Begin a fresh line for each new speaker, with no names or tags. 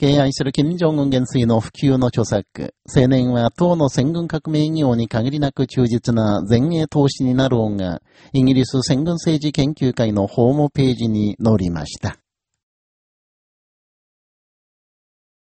敬愛する金正恩元帥の普及の著作、青年は党の戦軍革命業に限りなく忠実な前衛投資になるうが、イギリス戦軍政治研究会のホームページに載りました。